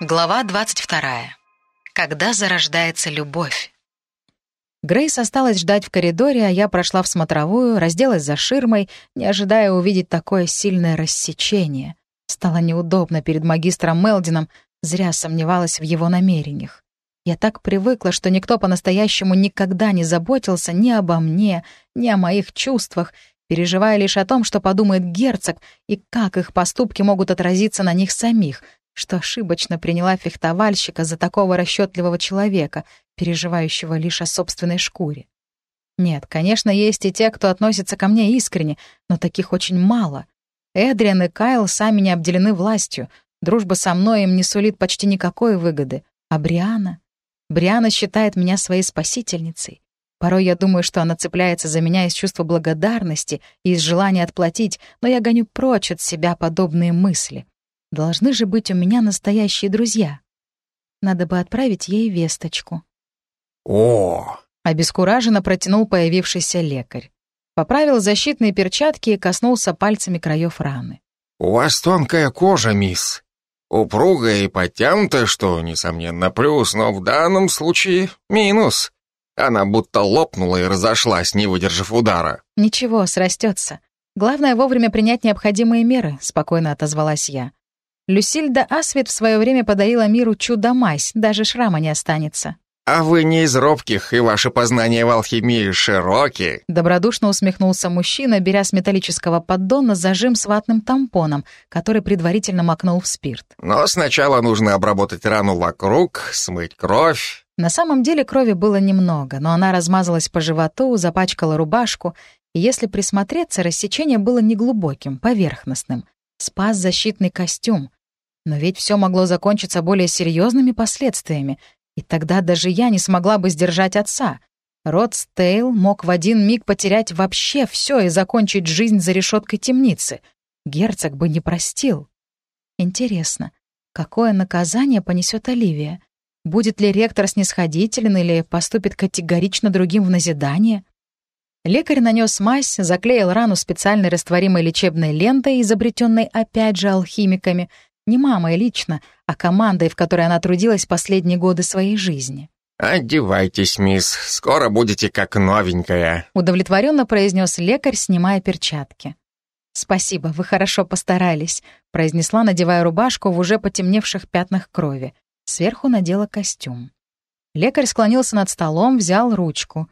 Глава 22. Когда зарождается любовь. Грейс осталась ждать в коридоре, а я прошла в смотровую, разделась за ширмой, не ожидая увидеть такое сильное рассечение. Стало неудобно перед магистром Мелдином, зря сомневалась в его намерениях. Я так привыкла, что никто по-настоящему никогда не заботился ни обо мне, ни о моих чувствах, переживая лишь о том, что подумает герцог и как их поступки могут отразиться на них самих — что ошибочно приняла фехтовальщика за такого расчетливого человека, переживающего лишь о собственной шкуре. Нет, конечно, есть и те, кто относится ко мне искренне, но таких очень мало. Эдриан и Кайл сами не обделены властью, дружба со мной им не сулит почти никакой выгоды. А Бриана? Бриана считает меня своей спасительницей. Порой я думаю, что она цепляется за меня из чувства благодарности и из желания отплатить, но я гоню прочь от себя подобные мысли. Должны же быть у меня настоящие друзья. Надо бы отправить ей весточку. О! Обескураженно протянул появившийся лекарь. Поправил защитные перчатки и коснулся пальцами краев раны. «У вас тонкая кожа, мисс. Упругая и подтянутая, что, несомненно, плюс, но в данном случае минус. Она будто лопнула и разошлась, не выдержав удара». «Ничего, срастется. Главное вовремя принять необходимые меры», — спокойно отозвалась я. Люсильда Асвит в свое время подарила миру чудо-мазь, даже шрама не останется. «А вы не из робких, и ваши познания в алхимии широкие». Добродушно усмехнулся мужчина, беря с металлического поддона зажим с ватным тампоном, который предварительно макнул в спирт. «Но сначала нужно обработать рану вокруг, смыть кровь». На самом деле крови было немного, но она размазалась по животу, запачкала рубашку, и если присмотреться, рассечение было неглубоким, поверхностным. Спас защитный костюм. Но ведь все могло закончиться более серьезными последствиями, и тогда даже я не смогла бы сдержать отца. Род Стейл мог в один миг потерять вообще все и закончить жизнь за решеткой темницы. Герцог бы не простил. Интересно, какое наказание понесет Оливия? Будет ли ректор снисходителен или поступит категорично другим в назидание? Лекарь нанес мазь, заклеил рану специальной растворимой лечебной лентой, изобретенной опять же алхимиками, не мамой лично, а командой, в которой она трудилась последние годы своей жизни. «Одевайтесь, мисс, скоро будете как новенькая», удовлетворенно произнес лекарь, снимая перчатки. «Спасибо, вы хорошо постарались», — произнесла, надевая рубашку в уже потемневших пятнах крови. Сверху надела костюм. Лекарь склонился над столом, взял ручку.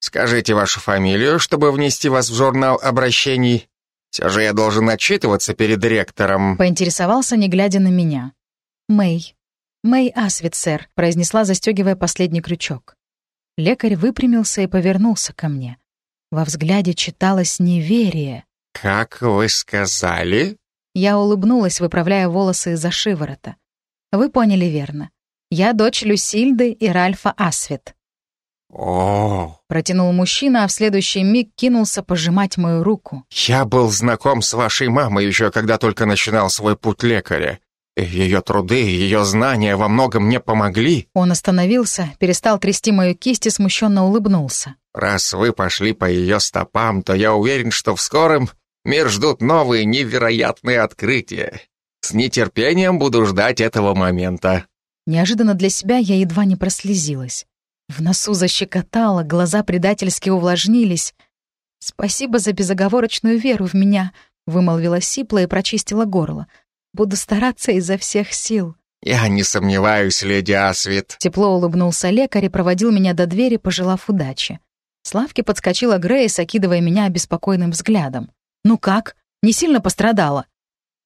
«Скажите вашу фамилию, чтобы внести вас в журнал обращений. Все же я должен отчитываться перед ректором». Поинтересовался, не глядя на меня. «Мэй. Мэй Асвит, сэр», — произнесла, застегивая последний крючок. Лекарь выпрямился и повернулся ко мне. Во взгляде читалось неверие. «Как вы сказали?» Я улыбнулась, выправляя волосы из-за шиворота. «Вы поняли верно. Я дочь Люсильды и Ральфа Асвит». «О!» — протянул мужчина, а в следующий миг кинулся пожимать мою руку. «Я был знаком с вашей мамой еще когда только начинал свой путь лекаря. Ее труды и ее знания во многом мне помогли». Он остановился, перестал трясти мою кисть и смущенно улыбнулся. «Раз вы пошли по ее стопам, то я уверен, что в скором мир ждут новые невероятные открытия. С нетерпением буду ждать этого момента». Неожиданно для себя я едва не прослезилась. В носу защекотало, глаза предательски увлажнились. «Спасибо за безоговорочную веру в меня», — вымолвила сипло и прочистила горло. «Буду стараться изо всех сил». «Я не сомневаюсь, леди Асвит». Тепло улыбнулся лекарь и проводил меня до двери, пожелав удачи. Славки подскочила Грейс, окидывая меня обеспокоенным взглядом. «Ну как? Не сильно пострадала?»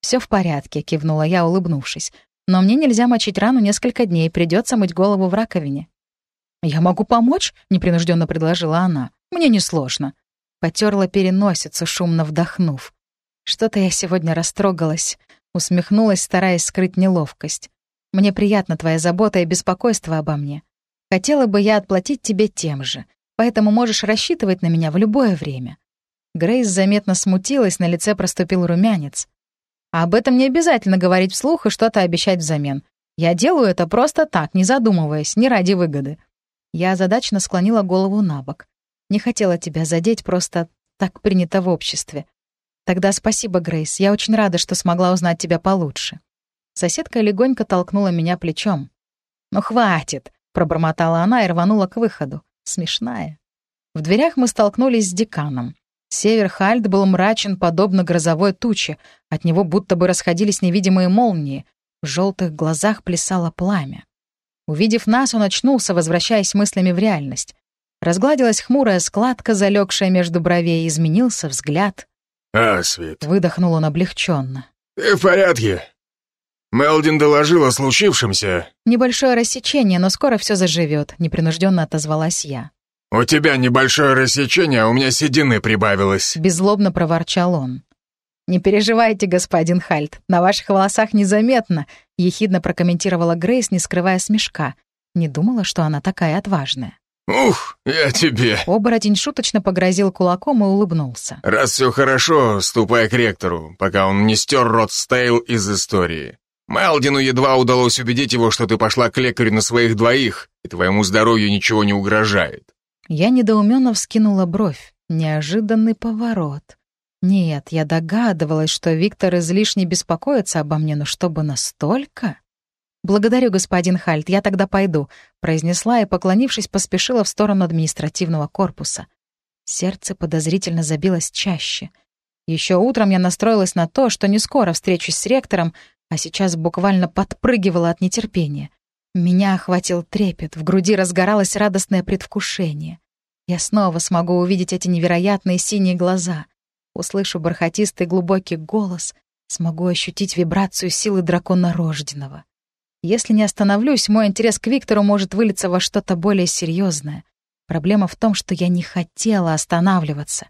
Все в порядке», — кивнула я, улыбнувшись. «Но мне нельзя мочить рану несколько дней, придется мыть голову в раковине». «Я могу помочь?» — непринужденно предложила она. «Мне несложно». Потерла переносицу, шумно вдохнув. «Что-то я сегодня растрогалась», — усмехнулась, стараясь скрыть неловкость. «Мне приятна твоя забота и беспокойство обо мне. Хотела бы я отплатить тебе тем же, поэтому можешь рассчитывать на меня в любое время». Грейс заметно смутилась, на лице проступил румянец. Об этом не обязательно говорить вслух и что-то обещать взамен. Я делаю это просто так, не задумываясь, не ради выгоды. Я озадаченно склонила голову на бок. Не хотела тебя задеть, просто так принято в обществе. Тогда спасибо, Грейс. Я очень рада, что смогла узнать тебя получше. Соседка легонько толкнула меня плечом. «Ну хватит!» — пробормотала она и рванула к выходу. Смешная. В дверях мы столкнулись с деканом. Северхальд был мрачен, подобно грозовой туче. От него будто бы расходились невидимые молнии. В желтых глазах плясало пламя. Увидев нас, он очнулся, возвращаясь мыслями в реальность. Разгладилась хмурая складка, залегшая между бровей, изменился взгляд. «А, Свет, Выдохнул он облегченно. ты в порядке? Мелдин доложил о случившемся. Небольшое рассечение, но скоро все заживет, непринужденно отозвалась я. У тебя небольшое рассечение, а у меня седины прибавилось. Беззлобно проворчал он. «Не переживайте, господин Хальт, на ваших волосах незаметно», — ехидно прокомментировала Грейс, не скрывая смешка. Не думала, что она такая отважная. Ух, я тебе. Оборотень шуточно погрозил кулаком и улыбнулся. Раз все хорошо, ступай к ректору, пока он не стер рот Стейл из истории. Мелдину едва удалось убедить его, что ты пошла к лекарю на своих двоих, и твоему здоровью ничего не угрожает. Я недоуменно вскинула бровь. Неожиданный поворот. Нет, я догадывалась, что Виктор излишне беспокоится обо мне, но чтобы настолько? «Благодарю, господин Хальт, я тогда пойду», — произнесла и, поклонившись, поспешила в сторону административного корпуса. Сердце подозрительно забилось чаще. Еще утром я настроилась на то, что не скоро встречусь с ректором, а сейчас буквально подпрыгивала от нетерпения. Меня охватил трепет, в груди разгоралось радостное предвкушение. Я снова смогу увидеть эти невероятные синие глаза, услышу бархатистый глубокий голос, смогу ощутить вибрацию силы дракона рожденного. Если не остановлюсь, мой интерес к Виктору может вылиться во что-то более серьезное. Проблема в том, что я не хотела останавливаться.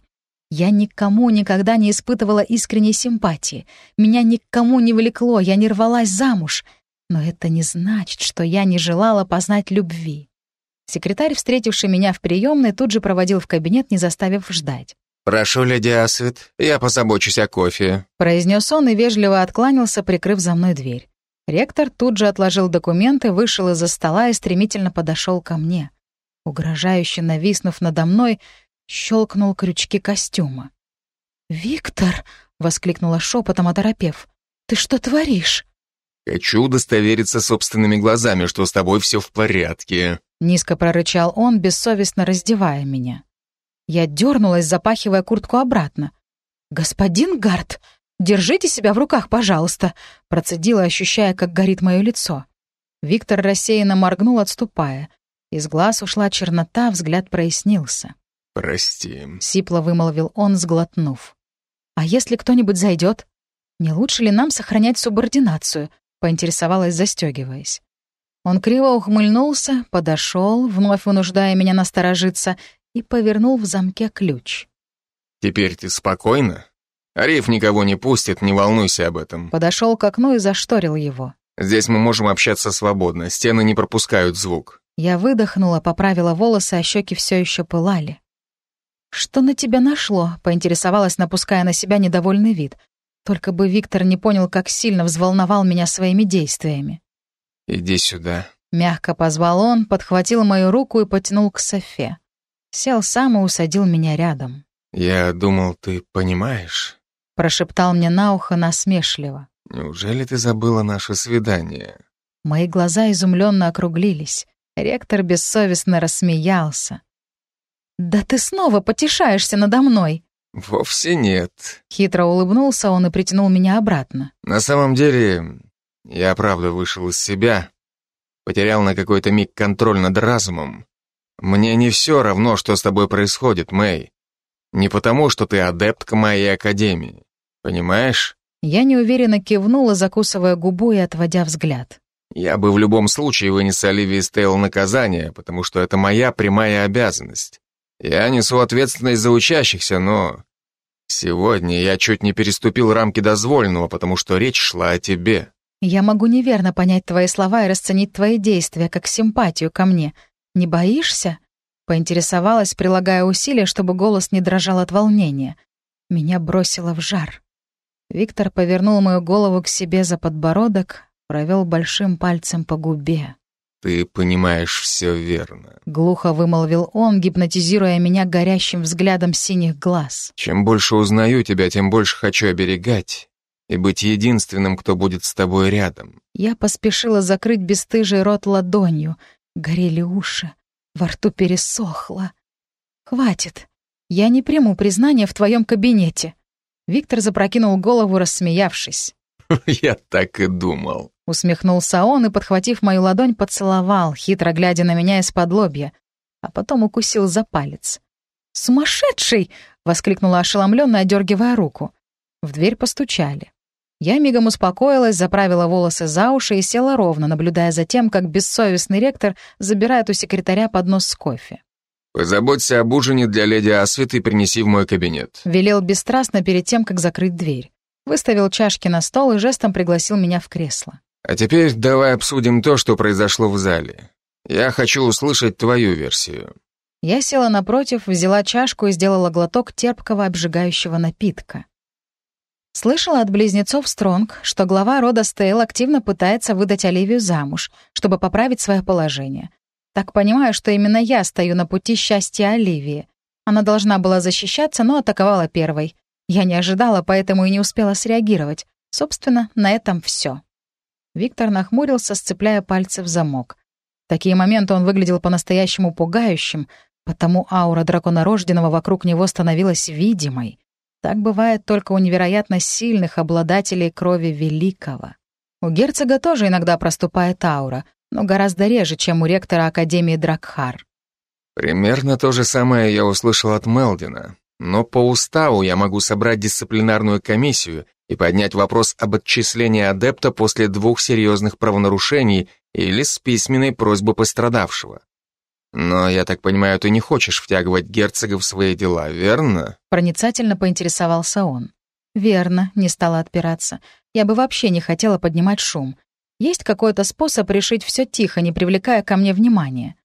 Я никому никогда не испытывала искренней симпатии. Меня никому не влекло, я не рвалась замуж. Но это не значит, что я не желала познать любви. Секретарь, встретивший меня в приемной, тут же проводил в кабинет, не заставив ждать. «Прошу, леди Асвит, я позабочусь о кофе». Произнес он и вежливо откланялся, прикрыв за мной дверь. Ректор тут же отложил документы, вышел из-за стола и стремительно подошел ко мне. Угрожающе нависнув надо мной, щелкнул крючки костюма. «Виктор!» — воскликнула шепотом, оторопев. «Ты что творишь?» «Хочу удостовериться собственными глазами, что с тобой все в порядке». Низко прорычал он, бессовестно раздевая меня. Я дернулась, запахивая куртку обратно. «Господин Гард, держите себя в руках, пожалуйста», процедила, ощущая, как горит мое лицо. Виктор рассеянно моргнул, отступая. Из глаз ушла чернота, взгляд прояснился. «Прости». Сипло вымолвил он, сглотнув. «А если кто-нибудь зайдет? Не лучше ли нам сохранять субординацию?» поинтересовалась, застегиваясь. Он криво ухмыльнулся, подошел, вновь вынуждая меня насторожиться, и повернул в замке ключ. «Теперь ты спокойна? Ариф никого не пустит, не волнуйся об этом. Подошел к окну и зашторил его. Здесь мы можем общаться свободно, стены не пропускают звук». Я выдохнула, поправила волосы, а щеки все еще пылали. «Что на тебя нашло?» — поинтересовалась, напуская на себя недовольный вид. Только бы Виктор не понял, как сильно взволновал меня своими действиями. «Иди сюда». Мягко позвал он, подхватил мою руку и потянул к Софе. Сел сам и усадил меня рядом. «Я думал, ты понимаешь. Прошептал мне на ухо насмешливо. Неужели ты забыла наше свидание?» Мои глаза изумленно округлились. Ректор бессовестно рассмеялся. «Да ты снова потешаешься надо мной!» «Вовсе нет. Хитро улыбнулся он и притянул меня обратно. На самом деле, я правда вышел из себя. Потерял на какой-то миг контроль над разумом. Мне не все равно, что с тобой происходит, Мэй. Не потому, что ты адептка моей академии. Понимаешь? Я неуверенно кивнула, закусывая губу и отводя взгляд. Я бы в любом случае вынес Оливии Стейл наказание, потому что это моя прямая обязанность. Я несу ответственность за учащихся, но... Сегодня я чуть не переступил рамки дозволенного, потому что речь шла о тебе. Я могу неверно понять твои слова и расценить твои действия как симпатию ко мне. Не боишься? Поинтересовалась, прилагая усилия, чтобы голос не дрожал от волнения. Меня бросило в жар. Виктор повернул мою голову к себе за подбородок, провел большим пальцем по губе. Ты понимаешь все верно. Глухо вымолвил он, гипнотизируя меня горящим взглядом синих глаз. Чем больше узнаю тебя, тем больше хочу оберегать. и быть единственным, кто будет с тобой рядом. Я поспешила закрыть бесстыжий рот ладонью. Горели уши, во рту пересохло. «Хватит. Я не приму признания в твоем кабинете». Виктор запрокинул голову, рассмеявшись. «Я так и думал». Усмехнулся он и, подхватив мою ладонь, поцеловал, хитро глядя на меня из-под лобья, а потом укусил за палец. «Сумасшедший!» — воскликнула ошеломленно, одергивая руку. В дверь постучали. Я мигом успокоилась, заправила волосы за уши и села ровно, наблюдая за тем, как бессовестный ректор забирает у секретаря поднос с кофе. «Позаботься об ужине для леди Асвит и принеси в мой кабинет», — велел бесстрастно перед тем, как закрыть дверь. Выставил чашки на стол и жестом пригласил меня в кресло. «А теперь давай обсудим то, что произошло в зале. Я хочу услышать твою версию». Я села напротив, взяла чашку и сделала глоток терпкого обжигающего напитка. Слышала от близнецов Стронг, что глава рода Стейл активно пытается выдать Оливию замуж, чтобы поправить свое положение. Так понимаю, что именно я стою на пути счастья Оливии. Она должна была защищаться, но атаковала первой. Я не ожидала, поэтому и не успела среагировать. Собственно, на этом все. Виктор нахмурился, сцепляя пальцы в замок. В такие моменты он выглядел по-настоящему пугающим, потому аура драконорожденного вокруг него становилась видимой. Так бывает только у невероятно сильных обладателей крови великого. У герцога тоже иногда проступает аура, но гораздо реже, чем у ректора Академии Дракхар. Примерно то же самое я услышал от Мелдина. Но по уставу я могу собрать дисциплинарную комиссию и поднять вопрос об отчислении адепта после двух серьезных правонарушений или с письменной просьбы пострадавшего. Но, я так понимаю, ты не хочешь втягивать герцога в свои дела, верно? Проницательно поинтересовался он. Верно, не стала отпираться. Я бы вообще не хотела поднимать шум. Есть какой-то способ решить все тихо, не привлекая ко мне внимания.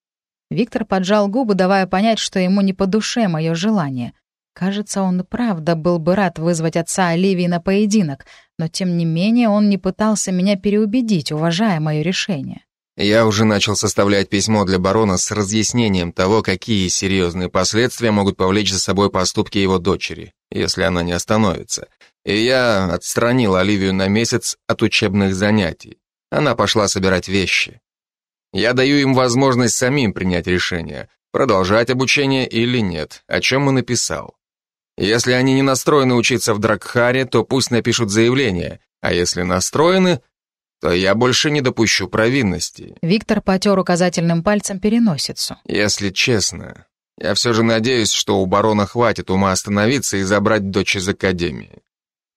Виктор поджал губы, давая понять, что ему не по душе мое желание. Кажется, он правда был бы рад вызвать отца Оливии на поединок, но тем не менее он не пытался меня переубедить, уважая мое решение. Я уже начал составлять письмо для барона с разъяснением того, какие серьезные последствия могут повлечь за собой поступки его дочери, если она не остановится. И я отстранил Оливию на месяц от учебных занятий. Она пошла собирать вещи. Я даю им возможность самим принять решение, продолжать обучение или нет, о чем и написал. Если они не настроены учиться в Дракхаре, то пусть напишут заявление, а если настроены, то я больше не допущу провинности. Виктор потер указательным пальцем переносицу. Если честно, я все же надеюсь, что у барона хватит ума остановиться и забрать дочь из академии.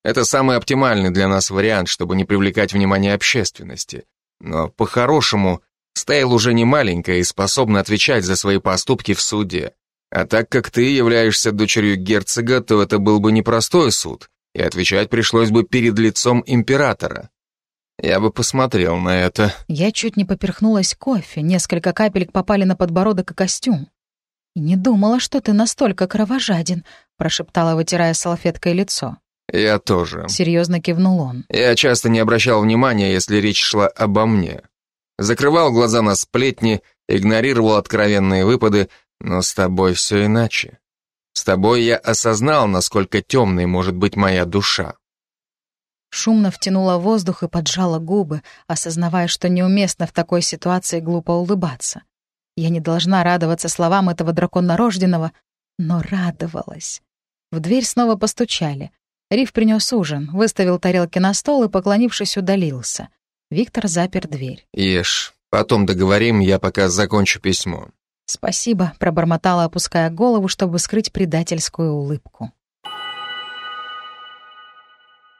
Это самый оптимальный для нас вариант, чтобы не привлекать внимание общественности. Но по-хорошему, Стейл уже не маленькая и способна отвечать за свои поступки в суде. А так как ты являешься дочерью герцога, то это был бы непростой суд, и отвечать пришлось бы перед лицом императора. Я бы посмотрел на это. Я чуть не поперхнулась кофе, несколько капелек попали на подбородок и костюм. «И не думала, что ты настолько кровожаден», — прошептала, вытирая салфеткой лицо. «Я тоже», — серьезно кивнул он. «Я часто не обращал внимания, если речь шла обо мне. Закрывал глаза на сплетни, игнорировал откровенные выпады, но с тобой все иначе. С тобой я осознал, насколько темной может быть моя душа. Шумно втянула воздух и поджала губы, осознавая, что неуместно в такой ситуации глупо улыбаться. Я не должна радоваться словам этого драконнорожденного, но радовалась. В дверь снова постучали. Риф принес ужин, выставил тарелки на стол и, поклонившись, удалился. Виктор запер дверь. «Ешь. Потом договорим, я пока закончу письмо». «Спасибо», — пробормотала, опуская голову, чтобы скрыть предательскую улыбку.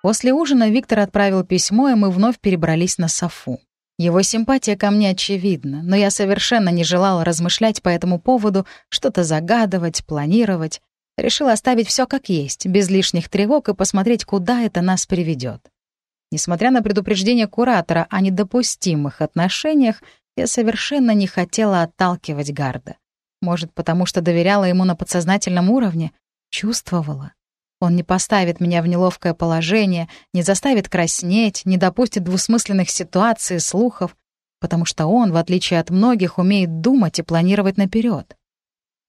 После ужина Виктор отправил письмо, и мы вновь перебрались на Софу. Его симпатия ко мне очевидна, но я совершенно не желала размышлять по этому поводу, что-то загадывать, планировать. Решила оставить все как есть, без лишних тревог и посмотреть, куда это нас приведет. Несмотря на предупреждение куратора о недопустимых отношениях, я совершенно не хотела отталкивать Гарда. Может, потому что доверяла ему на подсознательном уровне? Чувствовала. Он не поставит меня в неловкое положение, не заставит краснеть, не допустит двусмысленных ситуаций, слухов, потому что он, в отличие от многих, умеет думать и планировать наперед.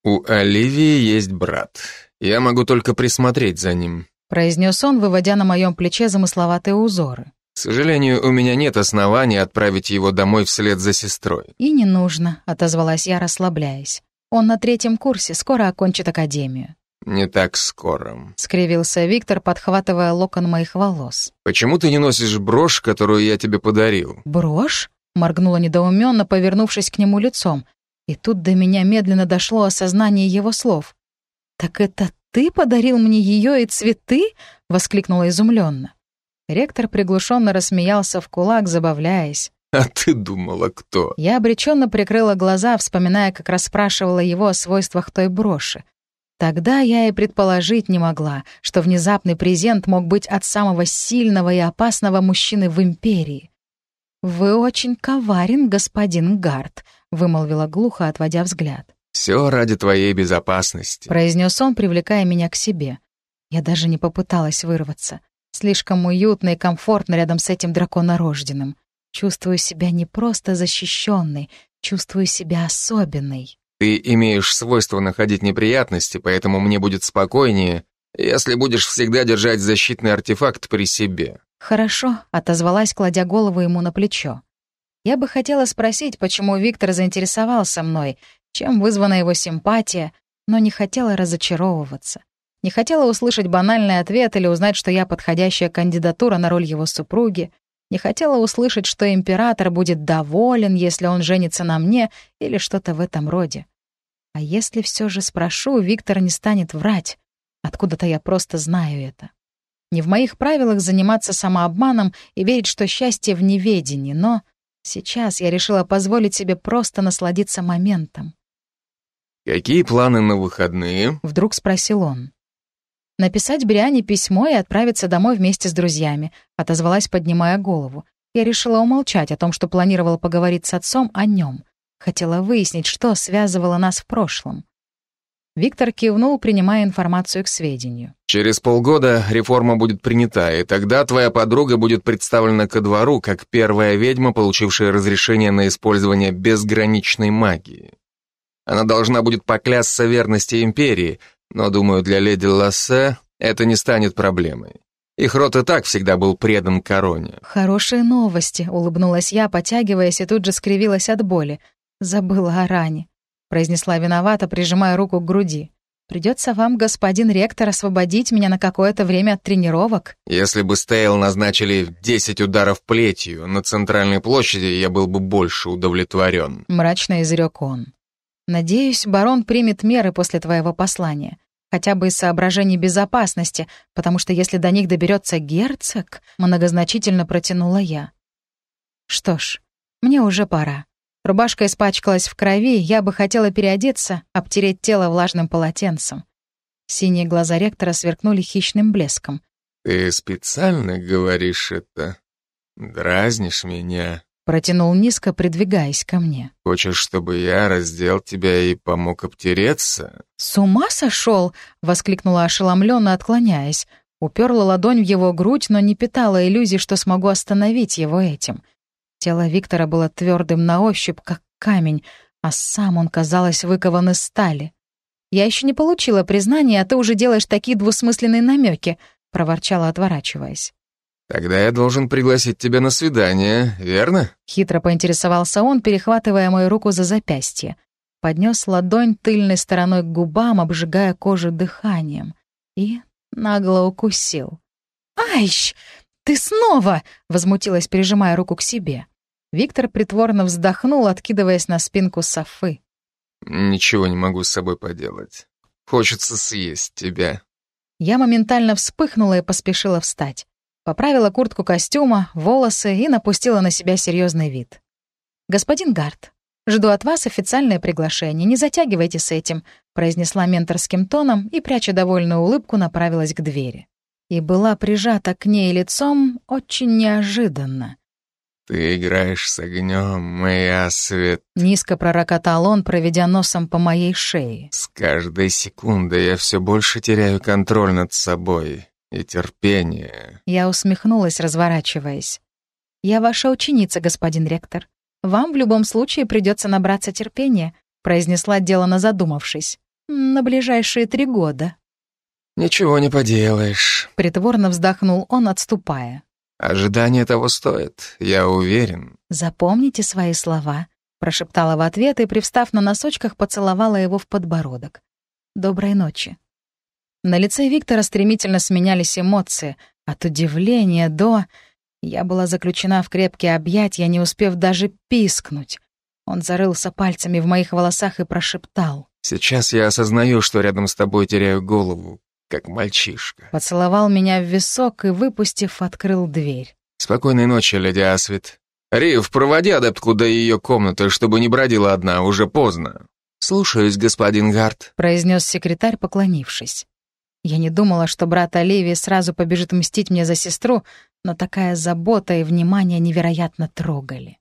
«У Оливии есть брат. Я могу только присмотреть за ним. — произнес он, выводя на моем плече замысловатые узоры. «К сожалению, у меня нет оснований отправить его домой вслед за сестрой». «И не нужно», — отозвалась я, расслабляясь. «Он на третьем курсе, скоро окончит академию». «Не так скоро», — скривился Виктор, подхватывая локон моих волос. «Почему ты не носишь брошь, которую я тебе подарил?» «Брошь?» — моргнула недоуменно, повернувшись к нему лицом. И тут до меня медленно дошло осознание его слов. «Так это ты подарил мне ее и цветы?» — воскликнула изумленно. Ректор приглушенно рассмеялся в кулак, забавляясь. «А ты думала, кто?» Я обреченно прикрыла глаза, вспоминая, как расспрашивала его о свойствах той броши. Тогда я и предположить не могла, что внезапный презент мог быть от самого сильного и опасного мужчины в Империи. «Вы очень коварен, господин Гард», — вымолвила глухо, отводя взгляд. «Все ради твоей безопасности», — произнес он, привлекая меня к себе. Я даже не попыталась вырваться. Слишком уютно и комфортно рядом с этим драконорожденным. Чувствую себя не просто защищенной, чувствую себя особенной. Ты имеешь свойство находить неприятности, поэтому мне будет спокойнее, если будешь всегда держать защитный артефакт при себе». «Хорошо», — отозвалась, кладя голову ему на плечо. Я бы хотела спросить, почему Виктор заинтересовался мной, чем вызвана его симпатия, но не хотела разочаровываться. Не хотела услышать банальный ответ или узнать, что я подходящая кандидатура на роль его супруги. Не хотела услышать, что император будет доволен, если он женится на мне, или что-то в этом роде. А если все же спрошу, Виктор не станет врать. Откуда-то я просто знаю это. Не в моих правилах заниматься самообманом и верить, что счастье в неведении, но сейчас я решила позволить себе просто насладиться моментом. «Какие планы на выходные?» — вдруг спросил он. Написать Бриане письмо и отправиться домой вместе с друзьями, отозвалась, поднимая голову. Я решила умолчать о том, что планировала поговорить с отцом о нем. Хотела выяснить, что связывало нас в прошлом. Виктор кивнул, принимая информацию к сведению. «Через полгода реформа будет принята, и тогда твоя подруга будет представлена ко двору как первая ведьма, получившая разрешение на использование безграничной магии. Она должна будет поклясться верности империи, но, думаю, для леди Лассе это не станет проблемой. Их род и так всегда был предан короне. «Хорошие новости», — улыбнулась я, потягиваясь, и тут же скривилась от боли. Забыла о ране. Произнесла виновато, прижимая руку к груди. Придется вам, господин ректор, освободить меня на какое-то время от тренировок. Если бы Стейл назначили 10 ударов плетью на центральной площади, я был бы больше удовлетворен. Мрачно изрек он. Надеюсь, барон примет меры после твоего послания. Хотя бы из соображений безопасности, потому что если до них доберется герцог, многозначительно протянула я. Что ж, мне уже пора. Рубашка испачкалась в крови, я бы хотела переодеться, обтереть тело влажным полотенцем. Синие глаза ректора сверкнули хищным блеском. «Ты специально говоришь это? Дразнишь меня?» Протянул низко, придвигаясь ко мне. «Хочешь, чтобы я раздел тебя и помог обтереться?» «С ума сошел!» — воскликнула ошеломленно, отклоняясь. Уперла ладонь в его грудь, но не питала иллюзий, что смогу остановить его этим. Тело Виктора было твердым на ощупь, как камень, а сам он, казалось, выкован из стали. «Я еще не получила признания, а ты уже делаешь такие двусмысленные намеки», — проворчала, отворачиваясь. «Тогда я должен пригласить тебя на свидание, верно?» Хитро поинтересовался он, перехватывая мою руку за запястье. Поднес ладонь тыльной стороной к губам, обжигая кожу дыханием. И нагло укусил. «Айщ! Ты снова!» — возмутилась, прижимая руку к себе. Виктор притворно вздохнул, откидываясь на спинку Софы. «Ничего не могу с собой поделать. Хочется съесть тебя». Я моментально вспыхнула и поспешила встать. Поправила куртку костюма, волосы и напустила на себя серьезный вид. «Господин Гард, жду от вас официальное приглашение. Не затягивайте с этим», произнесла менторским тоном и, пряча довольную улыбку, направилась к двери. И была прижата к ней лицом очень неожиданно. «Ты играешь с огнем, моя свет...» Низко пророкотал он, проведя носом по моей шее. «С каждой секундой я все больше теряю контроль над собой и терпение». Я усмехнулась, разворачиваясь. «Я ваша ученица, господин ректор. Вам в любом случае придется набраться терпения», произнесла делано задумавшись. «На ближайшие три года». «Ничего не поделаешь». Притворно вздохнул он, отступая. «Ожидание того стоит, я уверен». «Запомните свои слова», — прошептала в ответ и, привстав на носочках, поцеловала его в подбородок. «Доброй ночи». На лице Виктора стремительно сменялись эмоции, от удивления до... Я была заключена в крепкие объятия, не успев даже пискнуть. Он зарылся пальцами в моих волосах и прошептал. «Сейчас я осознаю, что рядом с тобой теряю голову, как мальчишка». Поцеловал меня в висок и, выпустив, открыл дверь. «Спокойной ночи, леди Асвит. Рив, проводи адептку до ее комнаты, чтобы не бродила одна, уже поздно». «Слушаюсь, господин Гарт», — произнес секретарь, поклонившись. Я не думала, что брат Оливии сразу побежит мстить мне за сестру, но такая забота и внимание невероятно трогали.